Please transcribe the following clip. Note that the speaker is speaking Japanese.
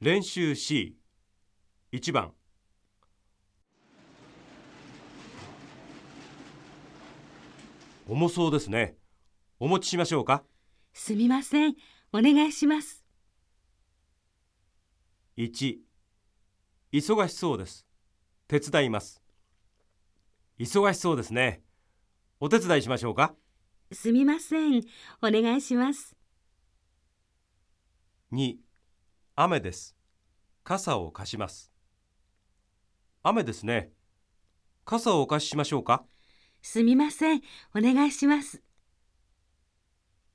練習 C1 番。重そうですね。お持ちしましょうか？すみません。お願いします。1忙しそうです。手伝います。忙しそうですね。お手伝いしましょうか？すみません。お願いします。2雨です傘を貸します雨ですね傘をお貸ししましょうか？すみません。お願いします。